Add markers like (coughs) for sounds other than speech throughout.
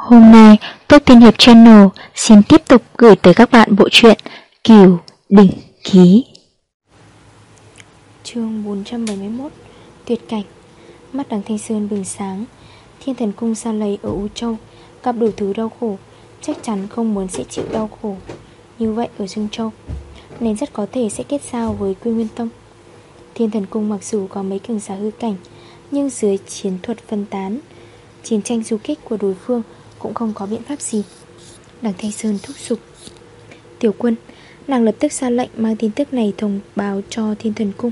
Hôm nay, Tốt Tiên Hiệp Channel xin tiếp tục gửi tới các bạn bộ truyện Kiều Đỉnh Ký. chương 471 Tuyệt cảnh. Mắt đằng Thanh Sơn bừng sáng. Thiên thần cung xa lầy ở U Châu Gặp đủ thứ đau khổ Chắc chắn không muốn sẽ chịu đau khổ. Như vậy ở Dương Châu Nên rất có thể sẽ kết giao với Quy Nguyên Tông. Thiên thần cung mặc dù có mấy cường giả hư cảnh Nhưng dưới chiến thuật phân tán Chiến tranh du kích của đối phương cũng không có biện pháp gì. Đằng Thanh Sơn thúc giục. Tiểu quân, Nàng lập tức ra lệnh mang tin tức này thông báo cho thiên thần cung.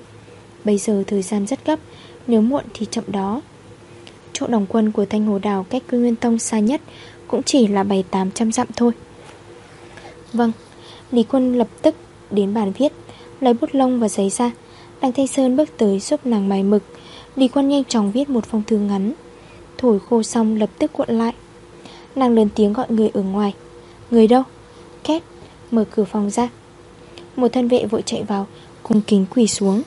Bây giờ thời gian rất gấp, Nếu muộn thì chậm đó. Chỗ đồng quân của Thanh Hồ Đào cách Quy Nguyên Tông xa nhất Cũng chỉ là 7-800 dặm thôi. Vâng. Lý quân lập tức đến bàn viết, Lấy bút lông và giấy ra. Đằng Thanh Sơn bước tới giúp nàng mài mực. Lý quân nhanh chóng viết một phong thư ngắn. Thổi khô xong lập tức cuộn lại. Nàng lớn tiếng gọi người ở ngoài. Người đâu? Két, Mở cửa phòng ra. Một thân vệ vội chạy vào, Cung kính quỳ xuống.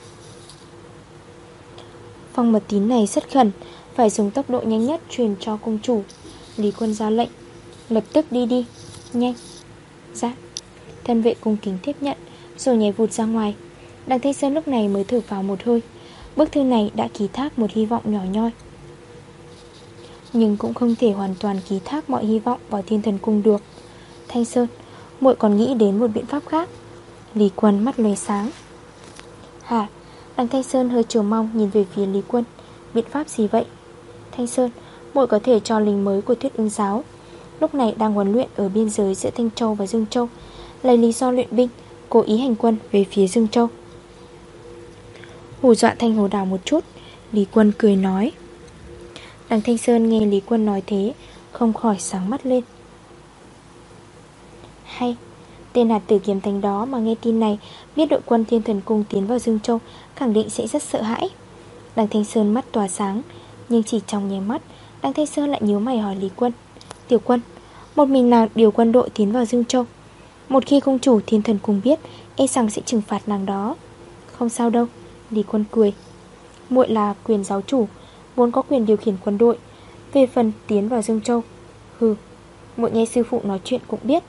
Phong mật tín này rất khẩn, Phải dùng tốc độ nhanh nhất truyền cho công chủ. Lý quân ra lệnh, Lập tức đi đi, Nhanh Dạ Thân vệ cung kính tiếp nhận, Rồi nhảy vụt ra ngoài. Đằng Thanh Sơn lúc này mới thử vào một hơi. Bức thư này đã ký thác một hy vọng nhỏ nhoi. Nhưng cũng không thể hoàn toàn ký thác mọi hy vọng vào thiên thần cung được. Thanh Sơn, muội còn nghĩ đến một biện pháp khác. Lý Quân mắt lóe sáng. Hả Đằng Thanh Sơn hơi chờ mong nhìn về phía Lý Quân. Biện pháp gì vậy? Thanh Sơn, muội có thể cho lính mới của thuyết ứng giáo. Lúc này đang huấn luyện ở biên giới giữa Thanh Châu và Dương Châu. Lấy lý do luyện binh, Cố ý hành quân về phía Dương Châu. Hù dọa Thanh Hồ Đào một chút, Lý Quân cười nói. Đằng Thanh Sơn nghe Lý Quân nói thế, Không khỏi sáng mắt lên. Hay, Tên hạt tử kiếm thành đó mà nghe tin này, Biết đội quân thiên thần cung tiến vào Dương Châu, Khẳng định sẽ rất sợ hãi. Đằng Thanh Sơn mắt tỏa sáng, Nhưng chỉ trong nháy mắt, Đằng Thanh Sơn lại nhớ mày hỏi Lý Quân, Tiểu quân, Một mình nàng điều quân đội tiến vào Dương Châu? Một khi công chủ thiên thần cung biết E rằng sẽ trừng phạt nàng đó. Không sao đâu, Lý Quân cười, muội là quyền giáo chủ Vốn có quyền điều khiển quân đội. Về phần tiến vào Dương Châu, Hừ muội nghe sư phụ nói chuyện cũng biết.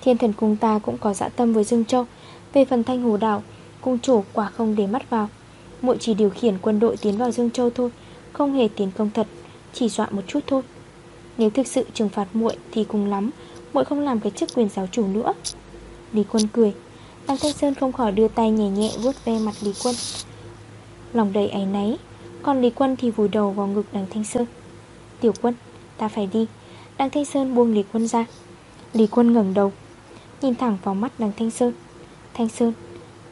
Thiên thần cung ta cũng có dạ tâm với Dương Châu. Về phần thanh hồ đảo, Cung chủ quả không để mắt vào. Muội chỉ điều khiển quân đội tiến vào Dương Châu thôi, Không hề tiến công thật, Chỉ dọa một chút thôi. Nếu thực sự trừng phạt muội thì cùng lắm, muội không làm cái chức quyền giáo chủ nữa. Lý Quân cười. Đăng Thanh Sơn không khỏi đưa tay nhẹ nhẹ vuốt ve mặt Lý Quân. Lòng đầy áy náy còn Lý Quân thì vùi đầu vào ngực đằng Thanh Sơn. Tiểu quân, ta phải đi. Đằng Thanh Sơn buông Lý Quân ra. Lý Quân ngẩng đầu Nhìn thẳng vào mắt đằng Thanh Sơn. Thanh Sơn,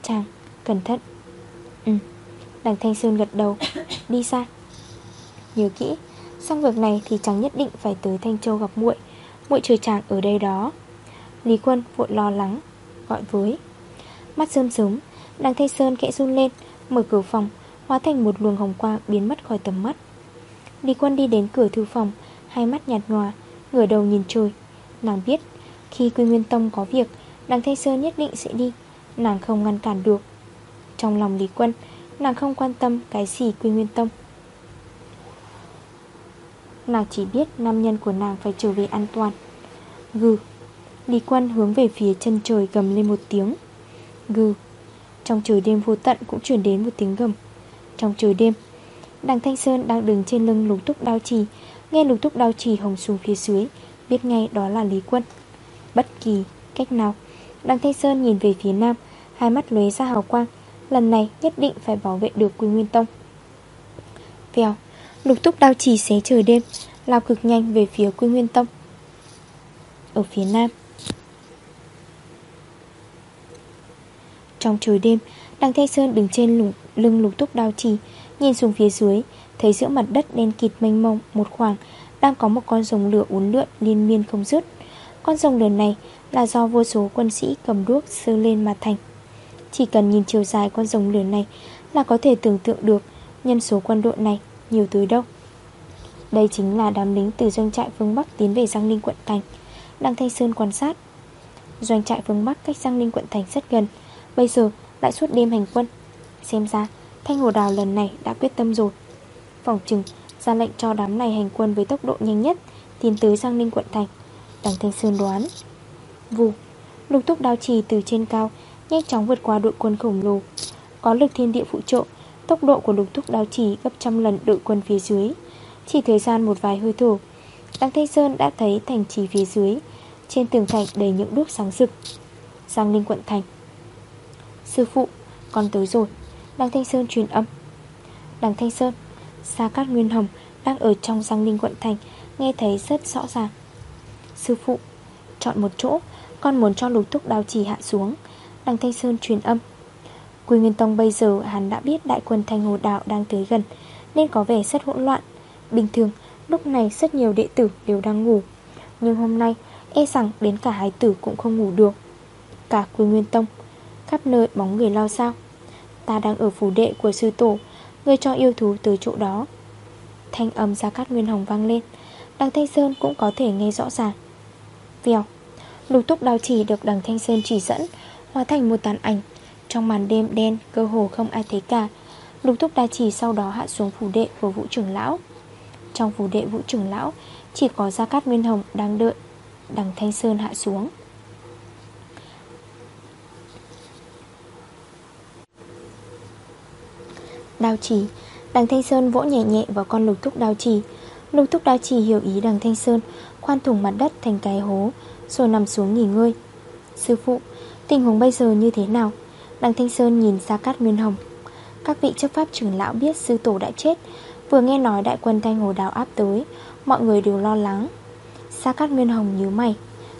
chàng, cẩn thận. Ừ, đằng Thanh Sơn gật đầu (coughs) Đi xa Nhớ kỹ, xong việc này thì chàng nhất định phải tới Thanh Châu gặp muội. Muội chờ chàng ở đây đó. Lý Quân vội lo lắng Gọi với. Mắt sơm sớm Đằng Thanh Sơn kẽ run lên Mở cửa phòng Hóa thành một luồng hồng quang biến mất khỏi tầm mắt. Lý Quân đi đến cửa thư phòng, Hai mắt nhạt nhòa, Ngửa đầu nhìn trời. Nàng biết, Khi Quy Nguyên Tông có việc, Đằng Thanh Sơn nhất định sẽ đi. Nàng không ngăn cản được. Trong lòng Lý Quân, Nàng không quan tâm cái gì Quy Nguyên Tông. Nàng chỉ biết nam nhân của nàng phải trở về an toàn. Gừ. Lý Quân hướng về phía chân trời gầm lên một tiếng. Gừ. Trong trời đêm vô tận cũng chuyển đến một tiếng gầm. Trong trời đêm. Đằng Thanh Sơn đang đứng trên lưng lục túc đao trì. Nghe lục túc đao trì hồng xuống phía dưới, Biết ngay đó là Lý Quân. Bất kỳ cách nào, Đằng Thanh Sơn nhìn về phía nam, Hai mắt lóe ra hào quang. Lần này nhất định phải bảo vệ được Quy Nguyên Tông. Vèo, Lục túc đao trì xé trời đêm, Lao cực nhanh về phía Quy Nguyên Tông. Ở phía nam. Trong trời đêm Đằng Thanh Sơn đứng trên lùng, lưng lục túc đao trì Nhìn xuống phía dưới Thấy giữa mặt đất đen kịt mênh mông Một khoảng đang có một con rồng lửa uốn lượn Liên miên không dứt. Con rồng lửa này là do vô số quân sĩ cầm đuốc Sơ lên mà thành. Chỉ cần nhìn chiều dài con rồng lửa này Là có thể tưởng tượng được Nhân số quân đội này nhiều tới đâu. Đây chính là đám lính từ doanh trại phương Bắc Tiến về Giang Ninh quận Thành. Đăng Thanh Sơn quan sát Doanh trại phương Bắc cách Giang Ninh quận Thành rất gần. Bây giờ lại suốt đêm hành quân. Xem ra, Thanh Hồ Đào lần này đã quyết tâm rồi. Phòng trừng, ra lệnh cho đám này hành quân với tốc độ nhanh nhất, Tiến tới Giang Ninh quận thành. Đằng Thanh Sơn đoán. Vù, Lục túc đao trì từ trên cao, Nhanh chóng vượt qua đội quân khổng lồ. Có lực thiên địa phụ trợ, Tốc độ của lục túc đao trì gấp trăm lần đội quân phía dưới. Chỉ thời gian một vài hơi thở Đăng Thanh Sơn đã thấy thành trì phía dưới, Trên tường thành đầy những đuốc sáng rực. Giang Ninh quận thành. Sư phụ, con tới rồi. Đăng Thanh Sơn truyền âm. Đăng Thanh Sơn Sa Cát Nguyên Hồng đang ở trong Giang Ninh quận thành Nghe thấy rất rõ ràng. Sư phụ, chọn một chỗ Con muốn cho lục thúc đào chỉ hạ xuống. Đăng Thanh Sơn truyền âm. Quy Nguyên Tông bây giờ hắn đã biết đại quân Thanh Hồ Đạo đang tới gần Nên có vẻ rất hỗn loạn. Bình thường lúc này rất nhiều đệ tử đều đang ngủ. Nhưng hôm nay e rằng đến cả hai tử cũng không ngủ được. Cả Quy Nguyên Tông Khắp nơi bóng người lao sao? Ta đang ở phủ đệ của sư tổ Người cho yêu thú tới chỗ đó. Thanh âm ra cát nguyên hồng vang lên, Đằng Thanh Sơn cũng có thể nghe rõ ràng. Vèo, Lục túc đào chỉ được đằng Thanh Sơn chỉ dẫn, Hóa thành một tàn ảnh. Trong màn đêm đen, cơ hồ không ai thấy cả. Lục túc đào chỉ sau đó hạ xuống phủ đệ của vũ trưởng lão. Trong phủ đệ vũ trưởng lão, Chỉ có Gia Cát Nguyên Hồng đang đợi Đằng Thanh Sơn hạ xuống. Đào chỉ. Đằng Thanh Sơn vỗ nhẹ nhẹ vào con lục thúc đào chỉ. Lục thúc đào chỉ hiểu ý đằng Thanh Sơn Khoan thủng mặt đất thành cái hố Rồi nằm xuống nghỉ ngơi. Sư phụ, tình huống bây giờ như thế nào? Đằng Thanh Sơn nhìn ra cát nguyên hồng. Các vị chấp pháp trưởng lão biết sư tổ đã chết Vừa nghe nói đại quân thanh hồ đào áp tới Mọi người đều lo lắng. Sa Cát Nguyên Hồng nhớ mày.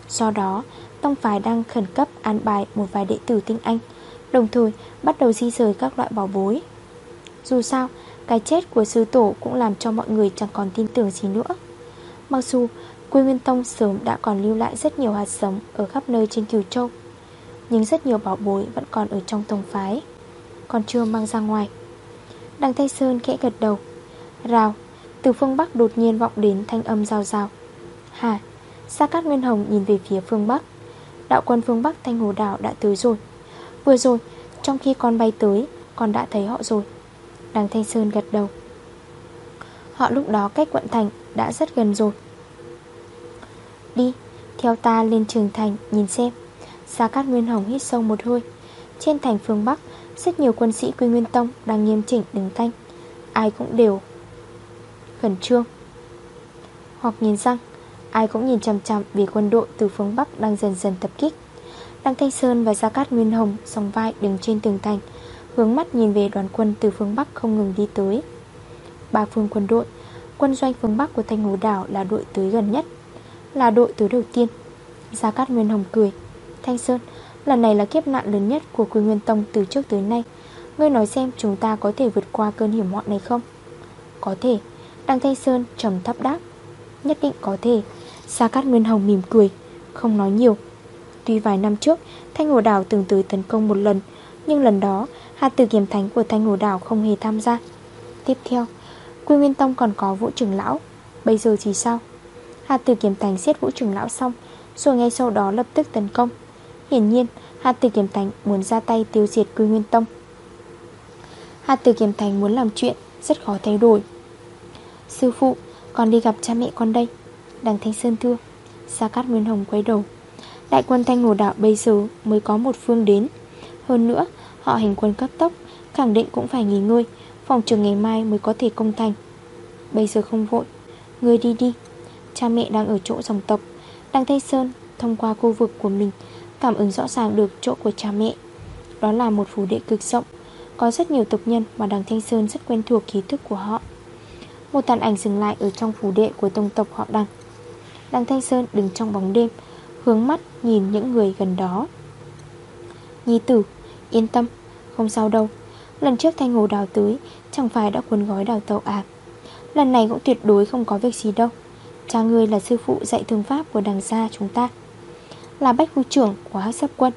Do đó Tông phái đang khẩn cấp an bài một vài đệ tử tinh anh Đồng thời bắt đầu di rời các loại bảo bối. Dù sao, Cái chết của sư tổ cũng làm cho mọi người chẳng còn tin tưởng gì nữa. Mặc dù, Quy Nguyên Tông sớm đã còn lưu lại rất nhiều hạt giống Ở khắp nơi trên Kiều Châu, Nhưng rất nhiều bảo bối vẫn còn ở trong tông phái, Còn chưa mang ra ngoài. Đằng Thanh Sơn khẽ gật đầu. Rào, Từ phương Bắc đột nhiên vọng đến thanh âm rào rào. Hà, Sa Cát Nguyên Hồng nhìn về phía phương Bắc. Đạo quân phương Bắc Thanh Hồ Đảo đã tới rồi. Vừa rồi, Trong khi con bay tới, Con đã thấy họ rồi. Đằng Thanh Sơn gật đầu. Họ lúc đó cách quận thành đã rất gần rồi. Đi, Theo ta lên trường thành nhìn xem. Gia Cát Nguyên Hồng hít sâu một hơi. Trên thành phương Bắc, Rất nhiều quân sĩ Quy Nguyên Tông đang nghiêm chỉnh đứng canh. Ai cũng đều Khẩn trương. Hoặc nhìn răng, Ai cũng nhìn chằm chằm vì quân đội từ phương Bắc đang dần dần tập kích. Đăng Thanh Sơn và Gia Cát Nguyên Hồng song vai đứng trên tường thành. Hướng mắt nhìn về đoàn quân từ phương Bắc không ngừng đi tới. Ba phương quân đội, Quân doanh phương Bắc của Thanh Hồ Đảo là đội tới gần nhất, Là đội tới đầu tiên. Gia Cát Nguyên Hồng cười, Thanh Sơn, Lần này là kiếp nạn lớn nhất của Quy Nguyên Tông từ trước tới nay. Ngươi nói xem chúng ta có thể vượt qua cơn hiểm họa này không? Có thể Đăng Thanh Sơn trầm thấp đáp. Nhất định có thể, gia Cát Nguyên Hồng mỉm cười, Không nói nhiều. Tuy vài năm trước, Thanh Hồ Đảo từng tới tấn công một lần nhưng lần đó Hạt tử kiểm thánh của Thanh Hồ Đảo không hề tham gia. Tiếp theo, Quy Nguyên Tông còn có Vũ Trưởng Lão. Bây giờ thì sao? Hạt tử kiểm thánh giết Vũ Trưởng Lão xong, Rồi ngay sau đó lập tức tấn công. Hiển nhiên Hạt tử kiểm thánh muốn ra tay tiêu diệt Quy Nguyên Tông. Hạt tử kiểm thánh muốn làm chuyện Rất khó thay đổi. Sư phụ, Con đi gặp cha mẹ con đây. Đằng Thanh Sơn thưa. Sa Cát Nguyên Hồng quay đầu. Đại quân Thanh Hồ Đạo bây giờ mới có một phương đến. Hơn nữa, Họ hành quân cấp tốc, Khẳng định cũng phải nghỉ ngơi, Phòng trường ngày mai mới có thể công thành. Bây giờ không vội, Người đi đi. Cha mẹ đang ở chỗ dòng tộc Đằng Thanh Sơn, thông qua khu vực của mình, Cảm ứng rõ ràng được chỗ của cha mẹ. Đó là một phủ đệ cực rộng, Có rất nhiều tộc nhân mà đằng Thanh Sơn rất quen thuộc ký thức của họ. Một tàn ảnh dừng lại ở trong phủ đệ của tông tộc họ đằng. Đằng Thanh Sơn đứng trong bóng đêm, Hướng mắt nhìn những người gần đó. Nhi tử Yên tâm, Không sao đâu. Lần trước Thanh Hồ đào tới Chẳng phải đã cuốn gói đào tàu à? Lần này cũng tuyệt đối không có việc gì đâu. Cha ngươi là sư phụ dạy thương pháp của đằng xa chúng ta. Là bách phu trưởng của hắc sắp quân,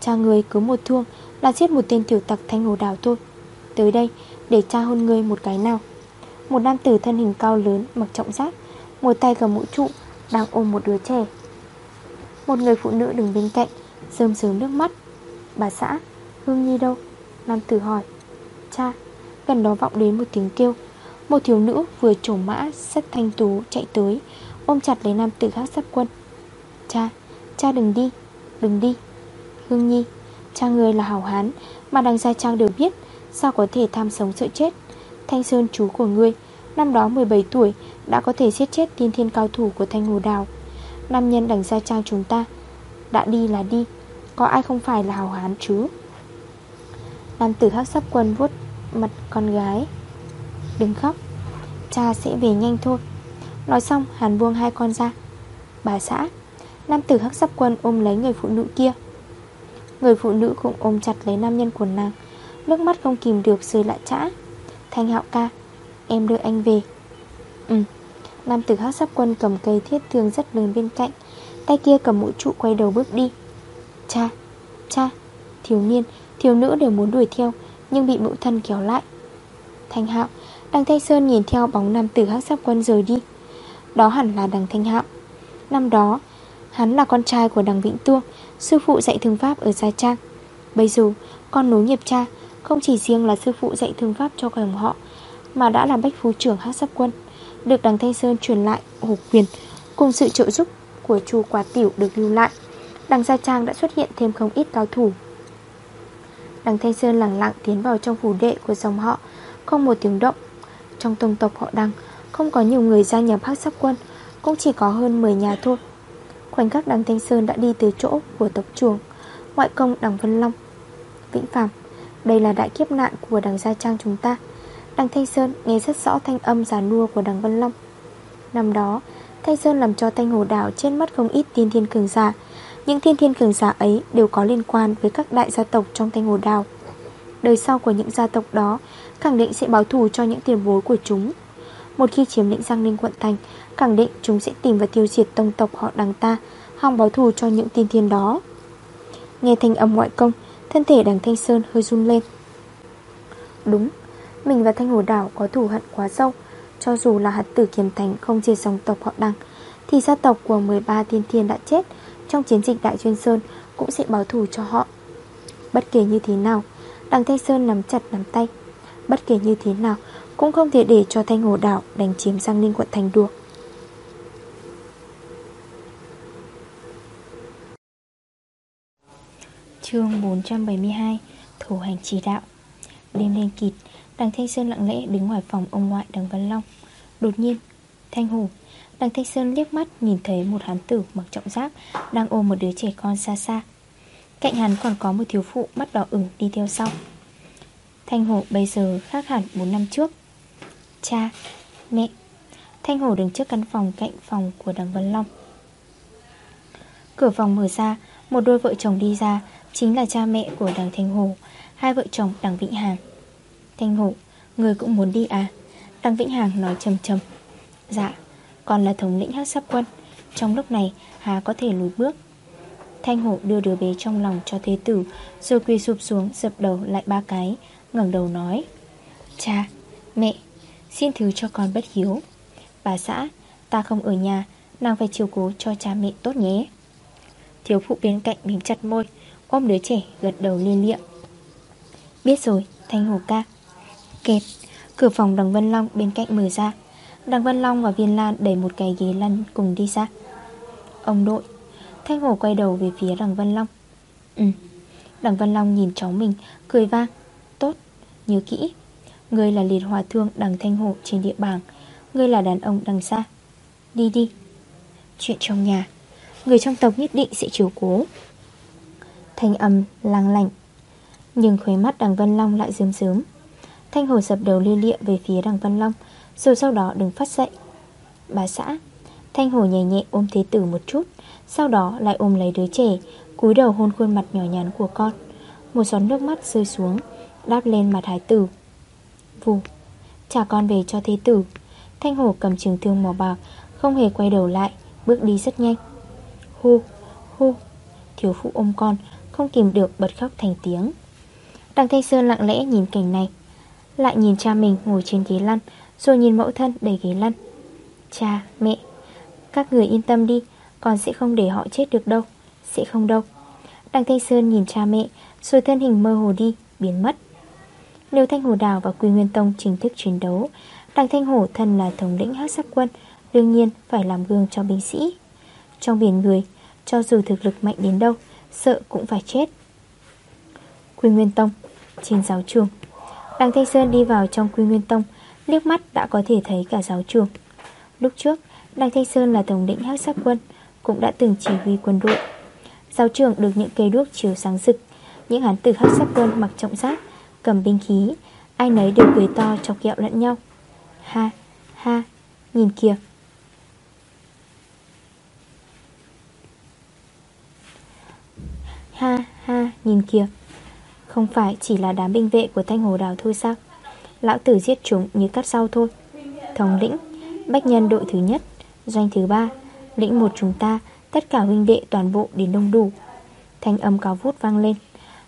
Cha ngươi cứ một thương Là giết một tên tiểu tặc Thanh Hồ đào thôi. Tới đây, để cha hôn ngươi một cái nào. Một nam tử thân hình cao lớn, Mặc trọng giáp, Một tay cầm mũ trụ, Đang ôm một đứa trẻ. Một người phụ nữ đứng bên cạnh Sơm sớm nước mắt. Bà xã Hương Nhi đâu? Nam tử hỏi. Cha Gần đó vọng đến một tiếng kêu. Một thiếu nữ vừa trổ mã sắt thanh tú chạy tới Ôm chặt lấy nam tử khác sắp quân. Cha, cha đừng đi, đừng đi. Hương Nhi, cha người là hảo hán Mà đằng Gia Trang đều biết Sao có thể tham sống sợ chết? Thanh Sơn chú của ngươi Năm đó 17 tuổi đã có thể giết chết tiên thiên cao thủ của Thanh Hồ Đào. Nam nhân đằng Gia Trang chúng ta Đã đi là đi Có ai không phải là hào hán chứ? Nam tử hắc sắp quân vuốt mặt con gái. Đừng khóc, Cha sẽ về nhanh thôi. Nói xong, hàn buông hai con ra. Bà xã, Nam tử hắc sắp quân ôm lấy người phụ nữ kia. Người phụ nữ cũng ôm chặt lấy nam nhân của nàng. Nước mắt không kìm được rơi lại trã Thanh hạo ca, Em đưa anh về. Ừ. Nam tử hắc sắp quân cầm cây thiết thương rất lớn bên cạnh. Tay kia cầm mũi trụ quay đầu bước đi. Cha Cha, Thiếu niên Thiếu nữ đều muốn đuổi theo, Nhưng bị mẫu thân kéo lại. Thanh hạo, Đằng Thanh Sơn nhìn theo bóng nam tử hắc sắp quân rời đi. Đó hẳn là đằng Thanh hạo. Năm đó, Hắn là con trai của đằng Vĩnh Tuông Sư phụ dạy thương pháp ở Gia Trang. Bây giờ, con nối nghiệp cha Không chỉ riêng là sư phụ dạy thương pháp cho dòng họ, Mà đã là bách phú trưởng Hắc sắp quân, Được đằng Thanh Sơn truyền lại hổ quyền Cùng sự trợ giúp của chu quả tiểu được lưu lại. Đằng Gia Trang đã xuất hiện thêm không ít cao thủ. Đằng Thanh Sơn lặng lặng tiến vào trong phủ đệ của dòng họ, Không một tiếng động. Trong tông tộc họ đằng Không có nhiều người gia nhập hắc sắc quân, Cũng chỉ có hơn 10 nhà thôi Khoảnh khắc đằng Thanh Sơn đã đi từ chỗ của tộc trưởng, Ngoại công đằng Vân Long. Vĩnh Phạm Đây là đại kiếp nạn của đằng Gia Trang chúng ta. Đằng Thanh Sơn nghe rất rõ thanh âm giả nua của đằng Vân Long. Năm đó, Thanh Sơn làm cho thanh hồ đảo trên mắt không ít tiên thiên cường giả những thiên thiên cường giả ấy đều có liên quan với các đại gia tộc trong thanh hồ đào. Đời sau của những gia tộc đó Khẳng định sẽ báo thù cho những tiền bối của chúng. Một khi chiếm lĩnh Giang Ninh quận thành, Khẳng định chúng sẽ tìm và tiêu diệt tông tộc họ đằng ta, Hòng báo thù cho những tiên thiên đó. Nghe thanh âm ngoại công, Thân thể đằng Thanh Sơn hơi run lên. Đúng, Mình và Thanh Hồ Đảo có thù hận quá sâu. Cho dù là hạt tử kiềm thành không chia dòng tộc họ đằng, Thì gia tộc của 13 tiên thiên đã chết trong chiến dịch Đại Chuyên Sơn Cũng sẽ báo thù cho họ. Bất kể như thế nào, Đằng Thanh Sơn nắm chặt nắm tay. Bất kể như thế nào, Cũng không thể để cho Thanh Hồ Đảo đánh chiếm Giang Ninh quận thành được chương 472 Thủ hành chỉ đạo. Đêm lên kịt, Đằng Thanh Sơn lặng lẽ đứng ngoài phòng ông ngoại đằng Văn Long. Đột nhiên Thanh Hồ Đằng Thanh Sơn liếc mắt nhìn thấy một hán tử mặc trọng giáp Đang ôm một đứa trẻ con xa xa. Cạnh hắn còn có một thiếu phụ mắt đỏ ửng đi theo sau. Thanh Hồ bây giờ khác hẳn 4 năm trước. Cha Mẹ. Thanh Hồ đứng trước căn phòng cạnh phòng của đằng Vân Long. Cửa phòng mở ra Một đôi vợ chồng đi ra Chính là cha mẹ của đằng Thanh Hồ Hai vợ chồng đằng Vĩnh Hàng Thanh Hồ, người cũng muốn đi à? Đằng Vĩnh Hàng nói chầm chầm Dạ, còn là thống lĩnh hát sắp quân. Trong lúc này Hà có thể lùi bước. Thanh hổ đưa đứa bé trong lòng cho thế tử Rồi quỳ sụp xuống dập đầu lại ba cái ngẩng đầu nói Cha, mẹ Xin thứ cho con bất hiếu. Bà xã, ta không ở nhà Nàng phải chiều cố cho cha mẹ tốt nhé. Thiếu phụ bên cạnh mím chặt môi Ôm đứa trẻ gật đầu liên liệm Biết rồi Thanh Hồ ca. Kẹt Cửa phòng đằng Vân Long bên cạnh mở ra. Đằng Vân Long và Viên Lan đẩy một cái ghế lăn cùng đi ra. Ông nội Thanh Hồ quay đầu về phía đằng Vân Long. Ừ Đằng Vân Long nhìn cháu mình, Cười vang. Tốt, Nhớ kỹ. Ngươi là liệt hòa thương đằng Thanh Hồ trên địa bàn Ngươi là đàn ông đằng xa. Đi đi. Chuyện trong nhà. Người trong tộc nhất định sẽ chiều cố. Thanh âm lang lạnh Nhưng khóe mắt đằng Vân Long lại rớm rớm Thanh hồ dập đầu lia lịa về phía đằng Vân Long. Rồi sau đó đừng phát dậy. Bà xã, Thanh hồ nhẹ nhẹ ôm thế tử một chút, Sau đó lại ôm lấy đứa trẻ, cúi đầu hôn khuôn mặt nhỏ nhắn của con. Một giọt nước mắt rơi xuống, Đáp lên mặt thái tử. Vù, Trả con về cho thế tử. Thanh hồ cầm trường thương màu bạc, Không hề quay đầu lại, Bước đi rất nhanh. Hu Hu Thiếu phụ ôm con, không kìm được bật khóc thành tiếng. Đằng Thanh Sơn lặng lẽ nhìn cảnh này, Lại nhìn cha mình ngồi trên ghế lăn rồi nhìn mẫu thân đầy ghế lăn. Cha, mẹ Các người yên tâm đi Con sẽ không để họ chết được đâu Sẽ không đâu. Đằng Thanh Sơn nhìn cha mẹ Rồi thân hình mơ hồ đi, biến mất. Nếu Thanh Hồ Đào và Quy Nguyên Tông chính thức chiến đấu. Đằng Thanh Hồ thân là thống lĩnh hát sắc quân Đương nhiên phải làm gương cho binh sĩ. Trong biển người Cho dù thực lực mạnh đến đâu Sợ cũng phải chết. Quy Nguyên Tông Trên giáo trường. Đằng Thanh Sơn đi vào trong Quy Nguyên Tông Liếc mắt đã có thể thấy cả giáo trường. Lúc trước Đăng Thanh Sơn là tổng lĩnh hắc sắc quân, Cũng đã từng chỉ huy quân đội. Giáo trường được những cây đuốc chiếu sáng rực. Những hán tử hắc sắc quân mặc trọng giáp, Cầm binh khí, Ai nấy đều cười to chọc kẹo lẫn nhau. Ha ha, Nhìn kìa. Ha ha, nhìn kìa. Không phải chỉ là đám binh vệ của Thanh Hồ Đào thôi sao? Lão tử giết chúng như cắt sau thôi. Thống lĩnh, Bách nhân đội thứ nhất, Doanh thứ ba, Lĩnh một chúng ta, Tất cả huynh đệ toàn bộ đến đông đủ. Thanh âm cao vút vang lên.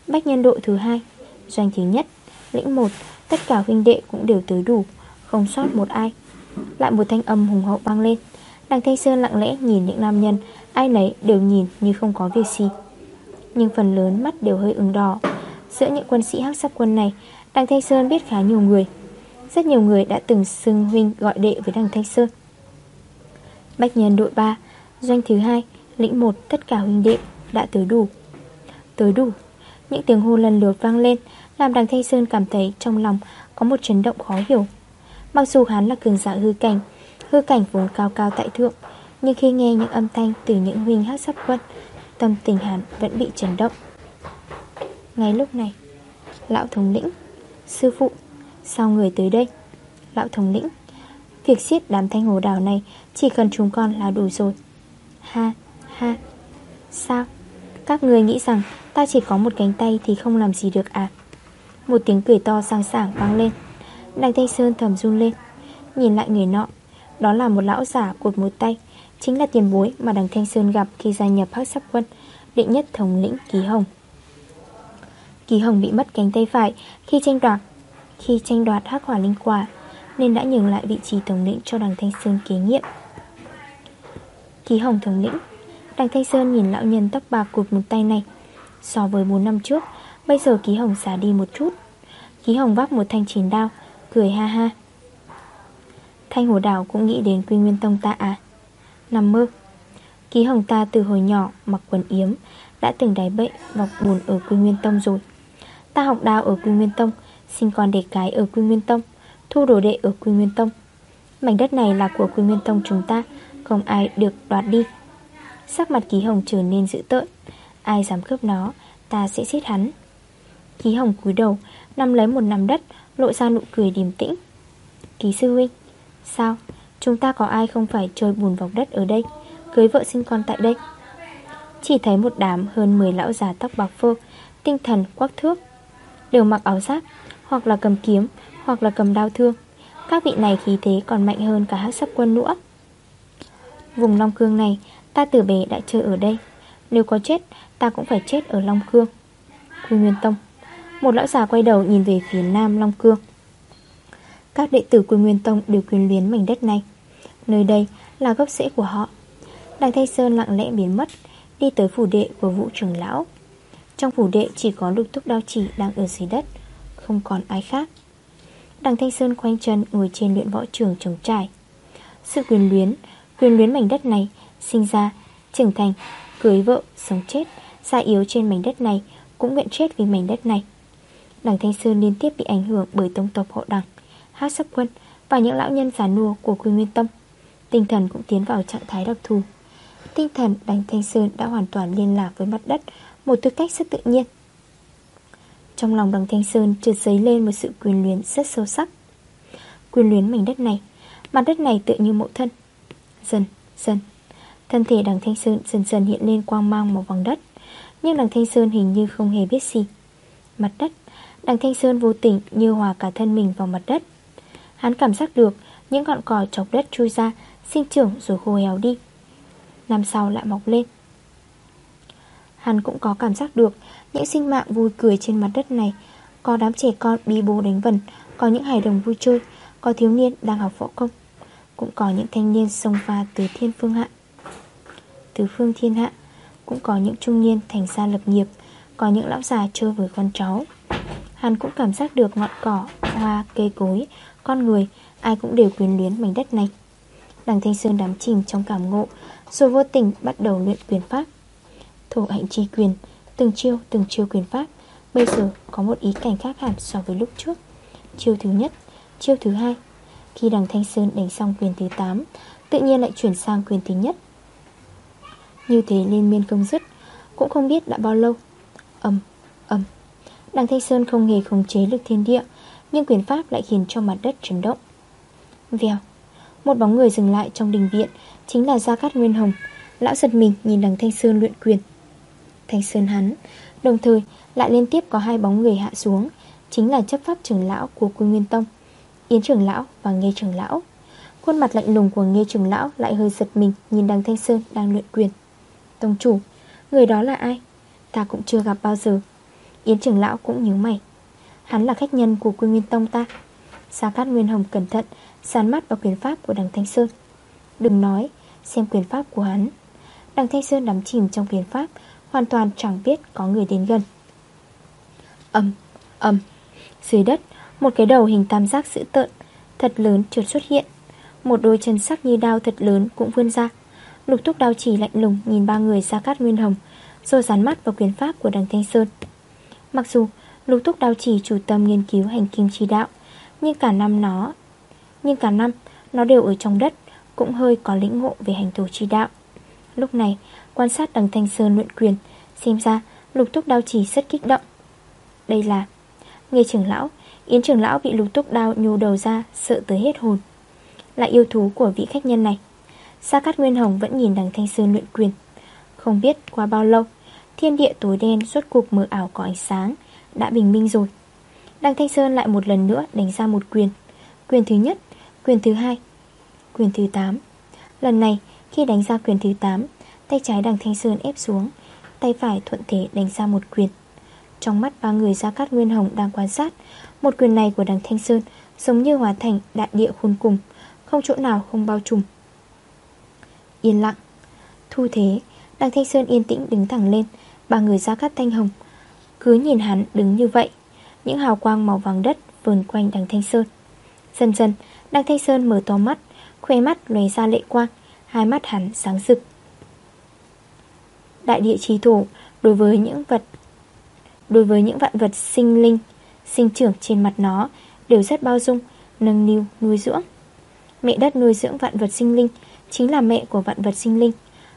Bách nhân đội thứ hai, Doanh thứ nhất, Lĩnh một, Tất cả huynh đệ cũng đều tới đủ, Không sót một ai. Lại một thanh âm hùng hậu vang lên. Đằng Thanh Sơn lặng lẽ nhìn những nam nhân, Ai nấy đều nhìn như không có việc gì. Nhưng phần lớn mắt đều hơi ửng đỏ. Giữa những quân sĩ hắc sắc quân này Đằng Thanh Sơn biết khá nhiều người. Rất nhiều người đã từng xưng huynh gọi đệ với đằng Thanh Sơn. Bách nhân đội 3 Doanh thứ hai, Lĩnh 1 tất cả huynh đệ Đã tới đủ. Tới đủ, Những tiếng hô lần lượt vang lên, Làm đằng Thanh Sơn cảm thấy trong lòng Có một chấn động khó hiểu. Mặc dù hắn là cường giả hư cảnh Hư cảnh vốn cao cao tại thượng, Nhưng khi nghe những âm thanh từ những huynh hát sắp quân, Tâm tình hắn vẫn bị chấn động. Ngay lúc này, Lão thống lĩnh Sư phụ, Sao người tới đây? Lão thống lĩnh, Việc giết đám thanh hồ đảo này Chỉ cần chúng con là đủ rồi. Ha ha. Sao? Các người nghĩ rằng ta chỉ có một cánh tay Thì không làm gì được à? Một tiếng cười to sang sảng vang lên. Đằng Thanh Sơn thầm run lên. Nhìn lại người nọ, Đó là một lão giả cột một tay, Chính là tiền bối mà đằng Thanh Sơn gặp Khi gia nhập hắc sắc quân Định nhất thống lĩnh Ký Hồng. Kỳ Hồng bị mất cánh tay phải Khi tranh đoạt, Khi tranh đoạt hắc hỏa linh quả, Nên đã nhường lại vị trí thống lĩnh cho đằng Thanh Sơn kế nhiệm. Kỳ Hồng thống lĩnh, Đằng Thanh Sơn nhìn lão nhân tóc bạc cụt một tay này. So với 4 năm trước, Bây giờ Ký Hồng xả đi một chút. Ký Hồng vác một thanh chiến đao, Cười ha ha. Thanh Hồ Đảo cũng nghĩ đến Quy Nguyên Tông ta à? Nằm mơ. Ký Hồng ta từ hồi nhỏ mặc quần yếm, Đã từng đáy bệnh, vọc buồn ở Quy Nguyên Tông rồi. Ta học đao ở Quy Nguyên Tông, Sinh con đẻ cái ở Quy Nguyên Tông, Thu đồ đệ ở Quy Nguyên Tông. Mảnh đất này là của Quy Nguyên Tông chúng ta, Không ai được đoạt đi. Sắc mặt Ký Hồng trở nên dữ tợn. Ai dám cướp nó, Ta sẽ giết hắn. Ký Hồng cúi đầu Nằm lấy một nắm đất, Lộ ra nụ cười điềm tĩnh. Ký sư huynh, Sao? Chúng ta có ai không phải chơi bùn vọc đất ở đây, Cưới vợ sinh con tại đây? Chỉ thấy một đám hơn 10 lão già tóc bạc phơ, Tinh thần quắc thước Đều mặc áo giáp, Hoặc là cầm kiếm, Hoặc là cầm đao thương. Các vị này khí thế còn mạnh hơn cả hát sắc quân nữa. Vùng Long Cương này, Ta từ bé đã chơi ở đây. Nếu có chết, ta cũng phải chết ở Long Cương Quy Nguyên Tông, Một lão già quay đầu nhìn về phía Nam Long Cương Các đệ tử Quy Nguyên Tông đều quyền luyến mảnh đất này. Nơi đây là gốc rễ của họ. Đằng thay Sơn lặng lẽ biến mất, Đi tới phủ đệ của vũ trưởng lão. Trong phủ đệ chỉ có lục thúc đao chỉ đang ở dưới đất Không còn ai khác. Đằng Thanh Sơn khoanh chân ngồi trên luyện võ trường trống trải. Sự quyền luyến Quyền luyến mảnh đất này Sinh ra, trưởng thành, cưới vợ, sống chết xa yếu trên mảnh đất này Cũng nguyện chết vì mảnh đất này. Đằng Thanh Sơn liên tiếp bị ảnh hưởng bởi tông tộc hộ đằng Hát sắc quân Và những lão nhân giả nua của Quy Nguyên Tâm Tinh thần cũng tiến vào trạng thái đặc thù. Tinh thần đằng Thanh Sơn đã hoàn toàn liên lạc với mặt đất một tư cách rất tự nhiên. Trong lòng đằng Thanh Sơn trượt dấy lên một sự quyền luyến rất sâu sắc. Quyền luyến mảnh đất này Mặt đất này tự như mộ thân. Dần, dần Thân thể đằng Thanh Sơn dần dần hiện lên quang mang màu vàng đất Nhưng đằng Thanh Sơn hình như không hề biết gì. Mặt đất Đằng Thanh Sơn vô tình như hòa cả thân mình vào mặt đất. Hắn cảm giác được Những ngọn cỏ chọc đất chui ra Sinh trưởng rồi khô héo đi. Năm sau lại mọc lên. Hắn cũng có cảm giác được Những sinh mạng vui cười trên mặt đất này. Có đám trẻ con bi bố đánh vần Có những hài đồng vui chơi Có thiếu niên đang học võ công Cũng có những thanh niên sông pha từ thiên phương hạ. Từ phương thiên hạ Cũng có những trung niên thành gia lập nghiệp Có những lão già chơi với con cháu. Hắn cũng cảm giác được ngọn cỏ, hoa, cây cối, con người Ai cũng đều quyền luyến mảnh đất này. Đằng Thanh Sơn đắm chìm trong cảm ngộ Rồi vô tình bắt đầu luyện quyền pháp thủ hạnh chi quyền Từng chiêu từng chiêu quyền pháp. Bây giờ có một ý cảnh khác hẳn so với lúc trước. Chiêu thứ nhất Chiêu thứ hai. Khi đằng Thanh Sơn đánh xong quyền thứ 8 Tự nhiên lại chuyển sang quyền thứ nhất. Như thế liên miên không dứt Cũng không biết đã bao lâu. Âm, âm Đằng Thanh Sơn không hề khống chế lực thiên địa Nhưng quyền pháp lại khiến cho mặt đất chấn động. Vèo. Một bóng người dừng lại trong đình viện Chính là Gia Cát Nguyên Hồng. Lão giật mình nhìn đằng Thanh Sơn luyện quyền. Thanh Sơn hắn. Đồng thời, lại liên tiếp có hai bóng người hạ xuống, Chính là chấp pháp trưởng lão của Quy Nguyên Tông, Yến trưởng lão và Nghe trưởng lão. Khuôn mặt lạnh lùng của Nghe trưởng lão Lại hơi giật mình nhìn đằng Thanh Sơn đang luyện quyền. Tông chủ, Người đó là ai? Ta cũng chưa gặp bao giờ. Yến trưởng lão cũng nhớ mày. Hắn là khách nhân của Quy Nguyên Tông ta. Xa Cát Nguyên Hồng cẩn thận, Sán mắt vào quyền pháp của đằng Thanh Sơn. Đừng nói, Xem quyền pháp của hắn. Đằng Thanh Sơn đắm chìm trong quyền pháp Hoàn toàn chẳng biết có người đến gần. Âm, âm Dưới đất, một cái đầu hình tam giác dữ tợn Thật lớn trượt xuất hiện. Một đôi chân sắc như đao thật lớn cũng vươn ra. Lục túc đao chỉ lạnh lùng Nhìn ba người ra cát nguyên hồng Rồi dán mắt vào quyền pháp của đằng Thanh Sơn. Mặc dù lục túc đao chỉ chủ tâm nghiên cứu hành kim chi đạo Nhưng cả năm nó Nhưng cả năm nó đều ở trong đất Cũng hơi có lĩnh ngộ về hành thổ chi đạo. Lúc này quan sát đằng Thanh Sơn luyện quyền, Xem ra lục túc đao chỉ rất kích động. Đây là, Nghe trưởng lão, Yến trưởng lão bị lục túc đao nhô đầu ra, Sợ tới hết hồn. Là yêu thú của vị khách nhân này. Sa Cát Nguyên Hồng vẫn nhìn đằng Thanh Sơn luyện quyền. Không biết qua bao lâu, Thiên địa tối đen suốt cuộc mờ ảo có ánh sáng, Đã bình minh rồi. Đằng Thanh Sơn lại một lần nữa đánh ra một quyền. Quyền thứ nhất, Quyền thứ hai, Quyền thứ 8 Lần này, khi đánh ra quyền thứ 8 Tay trái đằng Thanh Sơn ép xuống, Tay phải thuận thế đánh ra một quyền. Trong mắt ba người Gia Cát Nguyên Hồng đang quan sát, Một quyền này của đằng Thanh Sơn Giống như hóa thành đại địa khuôn cùng, Không chỗ nào không bao trùm. Yên lặng. Thu thế, Đằng Thanh Sơn yên tĩnh đứng thẳng lên, Ba người Gia Cát Thanh Hồng Cứ nhìn hắn đứng như vậy. Những hào quang màu vàng đất vờn quanh đằng Thanh Sơn. Dần dần, Đằng Thanh Sơn mở to mắt Khoe mắt lóe ra lệ quang, Hai mắt hắn sáng rực. Đại địa trí thủ Đối với những vật, Đối với những vạn vật sinh linh, Sinh trưởng trên mặt nó Đều rất bao dung, Nâng niu, nuôi dưỡng. Mẹ đất nuôi dưỡng vạn vật sinh linh Chính là mẹ của vạn vật sinh linh.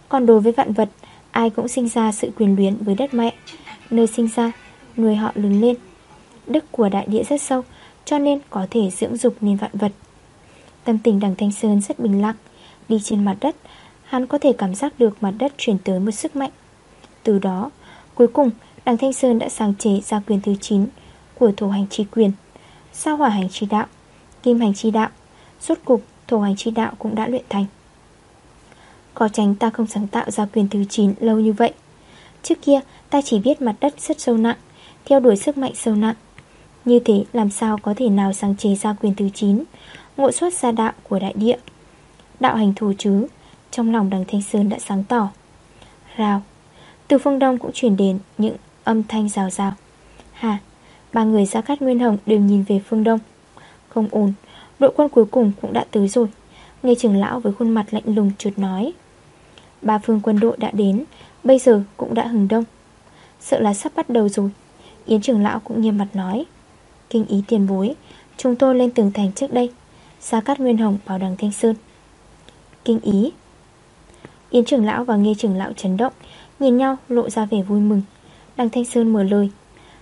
Còn đối với vạn vật, Ai cũng sinh ra sự quyền luyến với đất mẹ, Nơi sinh ra, Nuôi họ lớn lên. Đức của đại địa rất sâu, Cho nên có thể dưỡng dục nên vạn vật. Tâm tình đằng Thanh Sơn rất bình lặng, Đi trên mặt đất Hắn có thể cảm giác được mặt đất chuyển tới một sức mạnh. Từ đó, Cuối cùng, đằng Thanh Sơn đã sáng chế ra quyền thứ 9 Của thổ hành chi quyền, Sao hỏa hành chi đạo, Kim hành chi đạo. Suốt cục, thổ hành chi đạo cũng đã luyện thành. Có tránh ta không sáng tạo ra quyền thứ 9 lâu như vậy. Trước kia, ta chỉ biết mặt đất rất sâu nặng, Theo đuổi sức mạnh sâu nặng. Như thế, làm sao có thể nào sáng chế ra quyền thứ 9 Ngộ xuất ra đạo của đại địa? Đạo hành thù chứ trong lòng đằng Thanh Sơn đã sáng tỏ. Rào. Từ phương đông cũng chuyển đến những âm thanh rào rào. Hà. Ba người ra cát Nguyên Hồng đều nhìn về phương đông. Không ổn. Đội quân cuối cùng cũng đã tới rồi. Nghe trưởng lão với khuôn mặt lạnh lùng chuột nói. Ba phương quân đội đã đến, Bây giờ cũng đã hừng đông. Sợ là sắp bắt đầu rồi. Yến trưởng lão cũng nghiêm mặt nói. Kinh ý tiền bối, Chúng tôi lên tường thành trước đây Gia Cát Nguyên Hồng bảo đằng Thanh Sơn. Kinh ý Yến trưởng lão và nghe trưởng lão chấn động, Nhìn nhau lộ ra vẻ vui mừng. Đằng Thanh Sơn mở lời,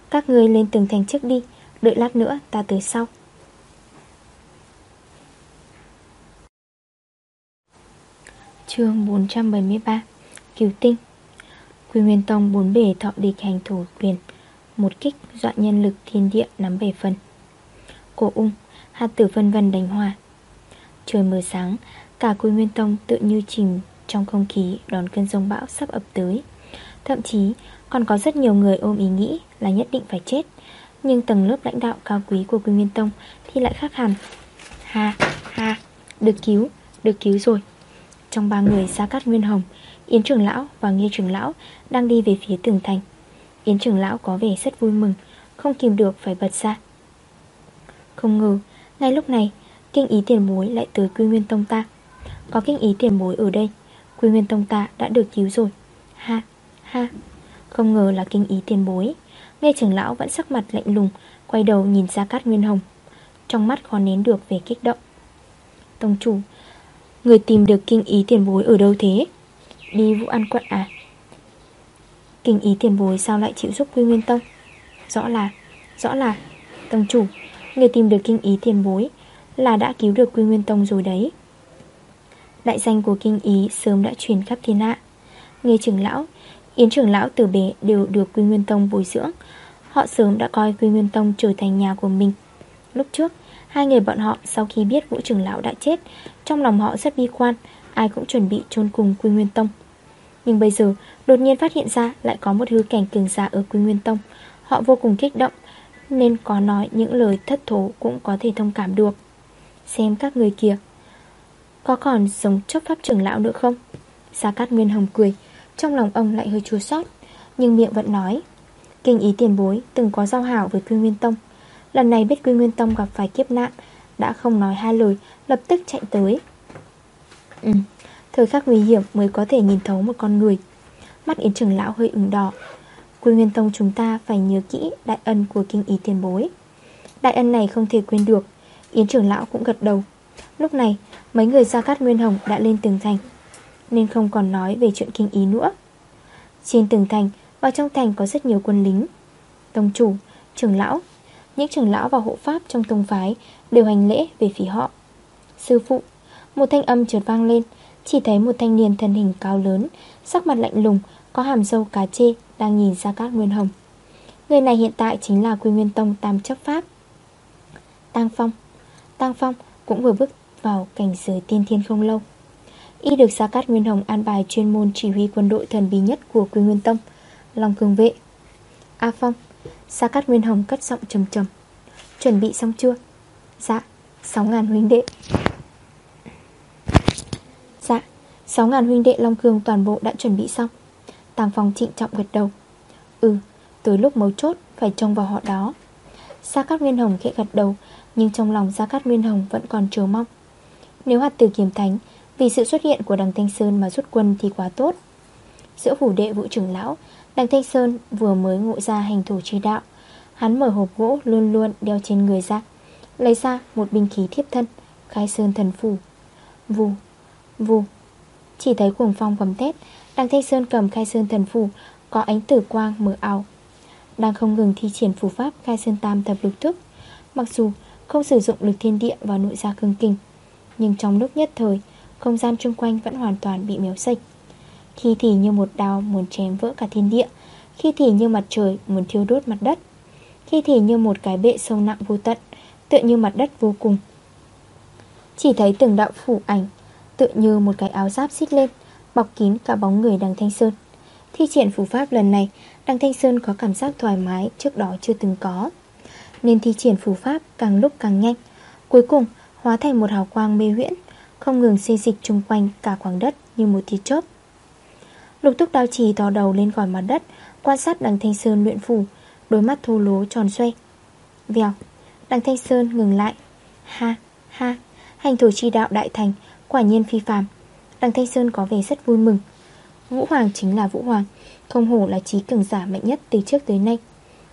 Các người lên tường thành trước đi, Đợi lát nữa ta tới sau. Chương 473 Cứu tinh. Quy Nguyên Tông bốn bể thọ địch hành thủ quyền Một kích dọa nhân lực thiên địa nắm bể phần Cổ ung, Hạt tử vân vân đánh hòa. Trời mờ sáng, Cả Quy Nguyên Tông tự như chìm trong không khí Đón cơn rông bão sắp ập tới. Thậm chí còn có rất nhiều người ôm ý nghĩ Là nhất định phải chết. Nhưng tầng lớp lãnh đạo cao quý của Quy Nguyên Tông Thì lại khác hẳn. Ha ha Được cứu, được cứu rồi. Trong ba người Gia Cát Nguyên Hồng Yến trường lão và Nghê trường lão Đang đi về phía tường thành. Yến trường lão có vẻ rất vui mừng Không kìm được phải bật ra. Không ngờ ngay lúc này Kinh ý tiền bối lại tới quy nguyên tông ta. Có kinh ý tiền bối ở đây. Quy Nguyên Tông ta đã được cứu rồi. Ha, ha. Không ngờ là kinh ý tiền bối. Nghe trưởng lão vẫn sắc mặt lạnh lùng Quay đầu nhìn ra Cát Nguyên Hồng. Trong mắt khó nén được về kích động. Tông chủ Người tìm được kinh ý tiền bối ở đâu thế? Đi vụ ăn quận à? Kinh ý tiền bối sao lại chịu giúp Quy Nguyên Tông? Rõ là Rõ là. Tông chủ Người tìm được kinh ý tiền bối Là đã cứu được Quy Nguyên Tông rồi đấy. Đại danh của kinh ý sớm đã truyền khắp thiên hạ. Nghe trưởng lão, Yến trưởng lão từ bé đều được Quy Nguyên Tông bồi dưỡng. Họ sớm đã coi Quy Nguyên Tông trở thành nhà của mình. Lúc trước, Hai người bọn họ sau khi biết Vũ trưởng lão đã chết, Trong lòng họ rất bi quan, Ai cũng chuẩn bị chôn cùng Quy Nguyên Tông. Nhưng bây giờ, đột nhiên phát hiện ra Lại có một hư cảnh cường giả ở Quy Nguyên Tông. Họ vô cùng kích động, Nên có nói những lời thất thố Cũng có thể thông cảm được. Xem các người kia có còn giống chấp pháp trưởng lão nữa không? Gia Cát Nguyên Hồng cười, Trong lòng ông lại hơi chua sót Nhưng miệng vẫn nói, Kinh ý tiền bối từng có giao hảo với Quy Nguyên Tông. Lần này biết Quy Nguyên Tông gặp phải kiếp nạn, Đã không nói hai lời, Lập tức chạy tới. Ừ Thời khắc nguy hiểm mới có thể nhìn thấu một con người. Mắt Yến trưởng lão hơi ửng đỏ. Quy Nguyên Tông chúng ta phải nhớ kỹ Đại ân của kinh ý tiền bối. Đại ân này không thể quên được. Yến trưởng lão cũng gật đầu. Lúc này mấy người Gia Cát Nguyên Hồng đã lên tường thành Nên không còn nói về chuyện kinh ý nữa. Trên tường thành Và trong thành có rất nhiều quân lính Tông chủ, trưởng lão. Những trưởng lão và hộ pháp trong tông phái Đều hành lễ về phía họ. Sư phụ Một thanh âm trượt vang lên Chỉ thấy một thanh niên thân hình cao lớn Sắc mặt lạnh lùng Có hàm dâu cá chê Đang nhìn ra cát nguyên hồng. Người này hiện tại chính là Quy Nguyên Tông Tam chấp pháp. Tăng Phong Tăng Phong cũng vừa bước vào cảnh giới tiên thiên không lâu. Y được Gia Cát Nguyên Hồng an bài chuyên môn chỉ huy quân đội thần bí nhất của Quy Nguyên Tông, Long Cường Vệ. A Phong, Sa Cát Nguyên Hồng cất giọng trầm trầm. Chuẩn bị xong chưa? Dạ 6.000 huynh đệ. Dạ 6.000 huynh đệ Long Cương toàn bộ đã chuẩn bị xong. Tàng Phong trịnh trọng gật đầu. Ừ Tới lúc mấu chốt phải trông vào họ đó gia Cát Nguyên Hồng khẽ gật đầu Nhưng trong lòng gia Cát Nguyên Hồng vẫn còn chờ mong. Nếu hạt tử kiếm thánh Vì sự xuất hiện của đằng Thanh Sơn mà rút quân thì quá tốt. Giữa phủ đệ vũ trưởng lão Đằng Thanh Sơn vừa mới ngộ ra hành thủ chi đạo. Hắn mở hộp gỗ luôn luôn đeo trên người ra Lấy ra một binh khí thiếp thân Khai sơn thần phủ Vù, vù. Chỉ thấy cuồng phong gầm tét Đằng Thanh Sơn cầm khai sơn thần phủ Có ánh tử quang mở ảo. Đang không ngừng thi triển phù pháp khai sơn tam thập lục thức. Mặc dù không sử dụng lực thiên địa và nội gia cương kinh Nhưng trong lúc nhất thời, Không gian chung quanh vẫn hoàn toàn bị méo sạch. Khi thì như một đao muốn chém vỡ cả thiên địa, Khi thì như mặt trời muốn thiêu đốt mặt đất, Khi thì như một cái bệ sâu nặng vô tận, Tựa như mặt đất vô cùng. Chỉ thấy từng đạo phủ ảnh, Tựa như một cái áo giáp xít lên, Bọc kín cả bóng người đằng Thanh Sơn. Thi triển phù pháp lần này Đằng Thanh Sơn có cảm giác thoải mái Trước đó chưa từng có. Nên thi triển phù pháp càng lúc càng nhanh. Cuối cùng, hóa thành một hào quang mê huyễn, Không ngừng xê dịch chung quanh cả khoảng đất Như một tia chớp. Lục túc đao trì thò đầu lên khỏi mặt đất, Quan sát đằng Thanh Sơn luyện phủ Đôi mắt thô lố tròn xoay. Vèo Đằng Thanh Sơn ngừng lại. Ha ha, Hành thủ chi đạo đại thành, Quả nhiên phi phàm. Đằng Thanh Sơn có vẻ rất vui mừng. Vũ Hoàng chính là Vũ Hoàng, Không hổ là trí cường giả mạnh nhất từ trước tới nay.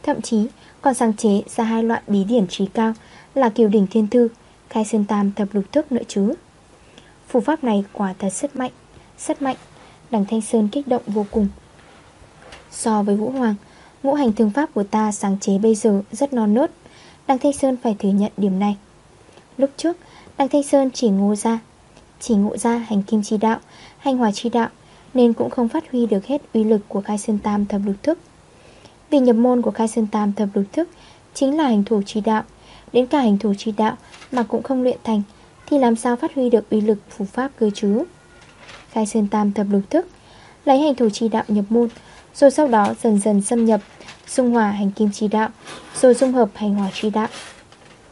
Thậm chí, còn sáng chế ra hai loại bí điển trí cao Là kiều đỉnh thiên thư, Khai sơn tam thập lục thức nữa chứ Phù pháp này quả thật rất mạnh Rất mạnh, Đằng Thanh Sơn kích động vô cùng. So với Vũ Hoàng, Ngũ hành thương pháp của ta sáng chế bây giờ rất non nớt, Đằng Thanh Sơn phải thừa nhận điểm này. Lúc trước, Đằng Thanh Sơn chỉ ngộ ra, Chỉ ngộ ra hành kim chi đạo, Hành hòa chi đạo nên cũng không phát huy được hết uy lực của khai sơn tam thập lục thức. Vì nhập môn của khai sơn tam thập lục thức Chính là hành thủ chi đạo. Đến cả hành thủ chi đạo Mà cũng không luyện thành, Thì làm sao phát huy được uy lực phù pháp cơ chứ? Khai sơn tam thập lục thức Lấy hành thủ chi đạo nhập môn, Rồi sau đó dần dần xâm nhập Dung hòa hành kim chi đạo, Rồi dung hợp hành hòa chi đạo.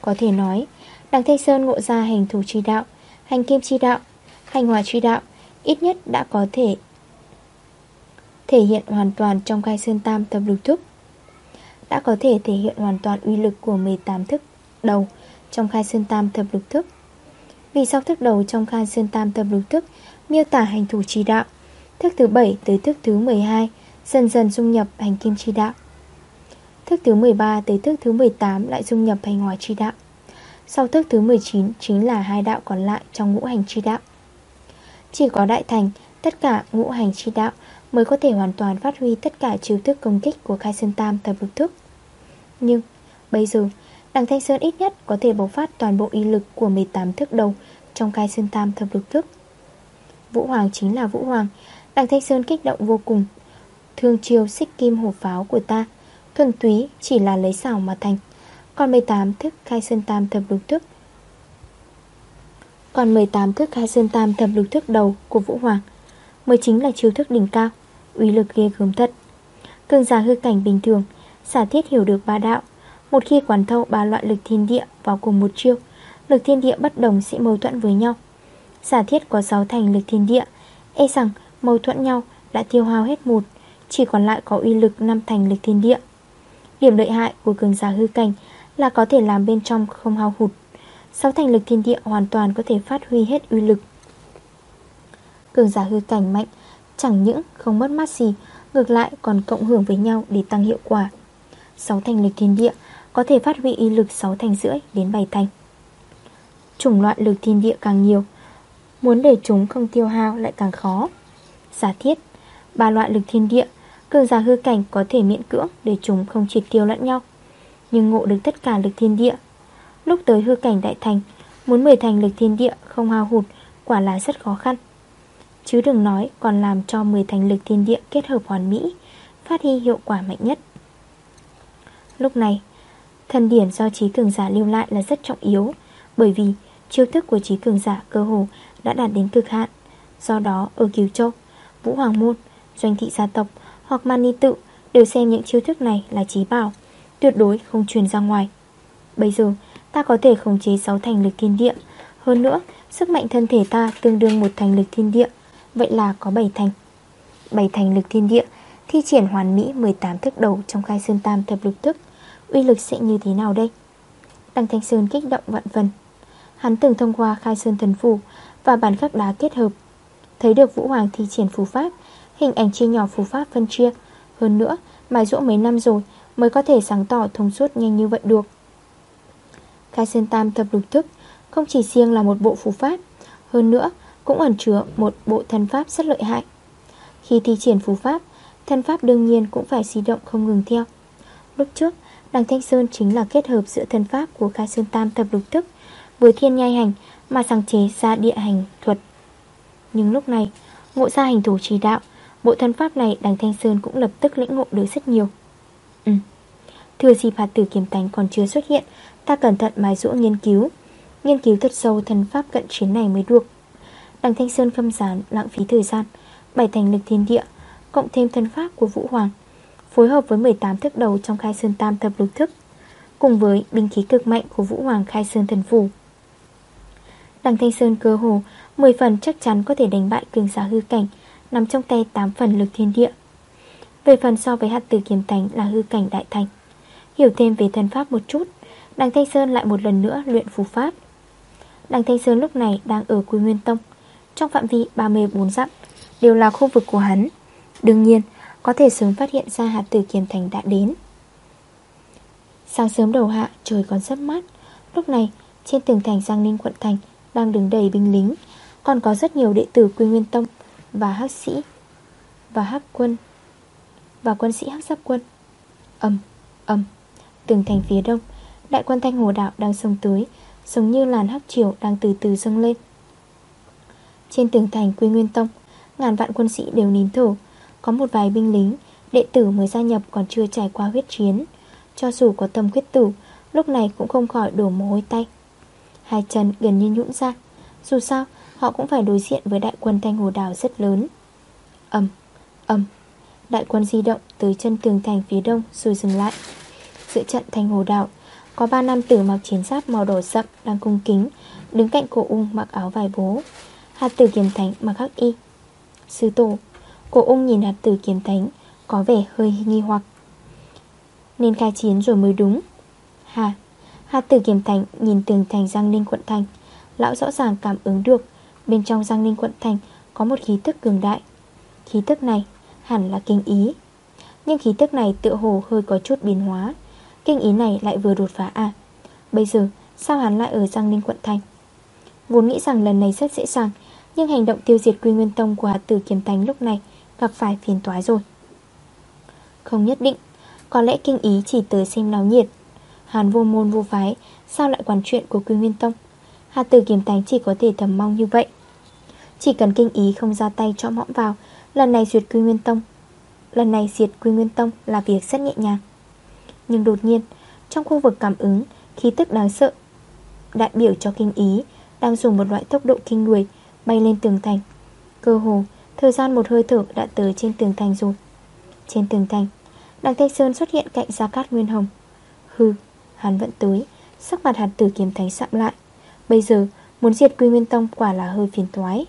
Có thể nói, Đằng Thanh Sơn ngộ ra hành thủ chi đạo, Hành kim chi đạo, Hành hòa chi đạo Ít nhất đã có thể Thể hiện hoàn toàn trong khai sơn tam thập lục thức Đã có thể thể hiện hoàn toàn uy lực của 18 thức đầu Trong khai sơn tam thập lục thức Vì sau thức đầu trong khai sơn tam thập lục thức Miêu tả hành thủ trì đạo Thức thứ 7 tới thức thứ 12 Dần dần dung nhập hành kim trì đạo. Thức thứ 13 tới thức thứ 18 lại dung nhập hành hòa trì đạo. Sau thức thứ 19 chính là hai đạo còn lại trong ngũ hành chi đạo. Chỉ có đại thành, tất cả ngũ hành chi đạo mới có thể hoàn toàn phát huy tất cả chiêu thức công kích của khai sơn tam tập vực thức Nhưng, bây giờ, Đằng Thanh Sơn ít nhất có thể bộc phát toàn bộ y lực của 18 thức đầu trong khai sơn tam thập lực thức Vũ Hoàng chính là Vũ Hoàng. Đằng Thanh Sơn kích động vô cùng. Thương chiêu xích kim hổ pháo của ta, Thuần túy chỉ là lấy xảo mà thành. Còn 18 thức khai sơn tam thập lực thức Còn 18 thức khai sơn tam thập lục thức đầu của Vũ Hoàng Mới chính là chiêu thức đỉnh cao, uy lực ghê gớm thật. Cường giả hư cảnh bình thường, Xả thiết hiểu được ba đạo. Một khi quán thâu ba loại lực thiên địa vào cùng một chiêu, Lực thiên địa bất đồng sẽ mâu thuẫn với nhau. Giả thiết có 6 thành lực thiên địa E rằng mâu thuẫn nhau đã tiêu hao hết một, Chỉ còn lại có uy lực 5 thành lực thiên địa. Điểm lợi hại của cường giả hư cảnh Là có thể làm bên trong không hao hụt. 6 thành lực thiên địa hoàn toàn có thể phát huy hết uy lực. Cường giả hư cảnh mạnh, Chẳng những không mất mát gì, Ngược lại còn cộng hưởng với nhau để tăng hiệu quả. 6 thành lực thiên địa Có thể phát huy y lực 6 thành rưỡi đến 7 thành. Chủng loại lực thiên địa càng nhiều, Muốn để chúng không tiêu hao lại càng khó. Giả thiết, Ba loại lực thiên địa, Cường giả hư cảnh có thể miễn cưỡng Để chúng không triệt tiêu lẫn nhau. Nhưng ngộ được tất cả lực thiên địa, Lúc tới hư cảnh đại thành, Muốn 10 thành lực thiên địa không hao hụt Quả là rất khó khăn. Chứ đừng nói còn làm cho 10 thành lực thiên địa kết hợp hoàn mỹ Phát huy hiệu quả mạnh nhất. Lúc này Thần điển do trí cường giả lưu lại là rất trọng yếu Bởi vì chiêu thức của trí cường giả cơ hồ đã đạt đến cực hạn. Do đó ở Kiều Châu Vũ Hoàng Môn, Doanh thị gia tộc Hoặc Mani Tự đều xem những chiêu thức này là trí bảo Tuyệt đối không truyền ra ngoài. Bây giờ ta có thể khống chế 6 thành lực thiên địa. Hơn nữa Sức mạnh thân thể ta tương đương một thành lực thiên địa. Vậy là có 7 thành. 7 thành lực thiên địa, Thi triển hoàn mỹ 18 thức đầu trong khai sơn tam thập lục thức. Uy lực sẽ như thế nào đây? Đăng Thanh Sơn kích động vạn phần. Hắn từng thông qua khai sơn thần phù Và bản khắc đá kết hợp. Thấy được Vũ Hoàng thi triển phù pháp, Hình ảnh chia nhỏ phù pháp phân chia. Hơn nữa mài rũ mấy năm rồi Mới có thể sáng tỏ thông suốt nhanh như vậy được. Khai sơn tam thập lục thức Không chỉ riêng là một bộ phù pháp, Hơn nữa cũng ẩn chứa một bộ thân pháp rất lợi hại. Khi thi triển phù pháp Thân pháp đương nhiên cũng phải di động không ngừng theo. Lúc trước, Đằng Thanh Sơn chính là kết hợp giữa thân pháp của Khai Sơn Tam thập lục thức Với thiên nhai hành mà sáng chế ra địa hành thuật. Nhưng lúc này, Ngộ ra hành thủ chỉ đạo, Bộ thân pháp này đằng Thanh Sơn cũng lập tức lĩnh ngộ được rất nhiều. Ừ Thừa dịp hạt tử kiếm tánh còn chưa xuất hiện, Ta cẩn thận mài rũ nghiên cứu. Nghiên cứu thật sâu thân pháp cận chiến này mới được. Đằng Thanh Sơn khâm gián, lãng phí thời gian Bảy thành lực thiên địa, Cộng thêm thân pháp của Vũ Hoàng, Phối hợp với 18 thức đầu trong khai sơn tam thập lục thức, Cùng với binh khí cực mạnh của Vũ Hoàng khai sơn thần phủ Đằng Thanh Sơn cơ hồ 10 phần chắc chắn có thể đánh bại cường giả hư cảnh, Nằm trong tay 8 phần lực thiên địa. Về phần so với hạt tử kiếm thánh là hư cảnh đại thành. Hiểu thêm về thân pháp một chút, Đằng Thanh Sơn lại một lần nữa luyện phù pháp. Đằng Thanh Sơn lúc này đang ở Quy Nguyên Tông. Trong phạm vi 34 dặm Đều là khu vực của hắn. Đương nhiên có thể sớm phát hiện ra hạt tử kiềm thành đã đến. Sáng sớm đầu hạ trời còn rất mát. Lúc này trên tường thành Giang Ninh quận thành Đang đứng đầy binh lính. Còn có rất nhiều đệ tử Quy Nguyên Tông Và hắc sĩ Và hắc quân Và quân sĩ hắc giáp quân. Âm, âm Tường thành phía đông Đại quân Thanh Hồ Đạo đang sông tới Giống như làn hắc triều đang từ từ dâng lên. Trên tường thành Quy Nguyên Tông Ngàn vạn quân sĩ đều nín thở. Có một vài binh lính Đệ tử mới gia nhập còn chưa trải qua huyết chiến. Cho dù có tâm quyết tử Lúc này cũng không khỏi đổ mồ hôi tay. Hai chân gần như nhũn ra. Dù sao họ cũng phải đối diện với đại quân thanh hồ đảo rất lớn. Âm, âm Đại quân di động tới chân tường thành phía đông rồi dừng lại. Giữa trận thanh hồ đảo Có ba nam tử mặc chiến giáp màu đỏ sậm Đang cung kính Đứng cạnh cổ ung mặc áo vải bố. Hạt tử kiếm thánh mà khắc y. Sư tổ Cổ ung nhìn hạt tử kiếm thánh, Có vẻ hơi nghi hoặc. Nên khai chiến rồi mới đúng. Hà, Hạt tử kiếm thánh nhìn tường thành Giang Ninh quận thành. Lão rõ ràng cảm ứng được, Bên trong Giang Ninh quận thành Có một khí tức cường đại. Khí tức này hẳn là kinh ý. Nhưng khí tức này tựa hồ hơi có chút biến hóa. Kinh ý này lại vừa đột phá à? Bây giờ, sao hắn lại ở Giang Ninh quận thành? Vốn nghĩ rằng lần này rất dễ dàng nhưng hành động tiêu diệt Quy Nguyên Tông của hạt tử Kiếm tánh lúc này Gặp phải phiền toái rồi. Không nhất định, Có lẽ kinh ý chỉ tới xem náo nhiệt. Hàn vô môn vô phái, Sao lại quản chuyện của Quy Nguyên Tông? Hạt tử Kiếm tánh chỉ có thể thầm mong như vậy. Chỉ cần kinh ý không ra tay cho mõm vào, Lần này duyệt Quy Nguyên Tông, Lần này diệt Quy Nguyên Tông là việc rất nhẹ nhàng. Nhưng đột nhiên, Trong khu vực cảm ứng, Khí tức đáng sợ, Đại biểu cho kinh ý Đang dùng một loại tốc độ kinh người Bay lên tường thành. Cơ hồ Thời gian một hơi thở đã tới trên tường thành rồi. Trên tường thành Đằng Thanh Sơn xuất hiện cạnh Gia Cát Nguyên Hồng. Hừ, hắn vẫn tới Sắc mặt hạt tử kiếm thánh sạm lại. Bây giờ muốn diệt Quy Nguyên Tông quả là hơi phiền toái.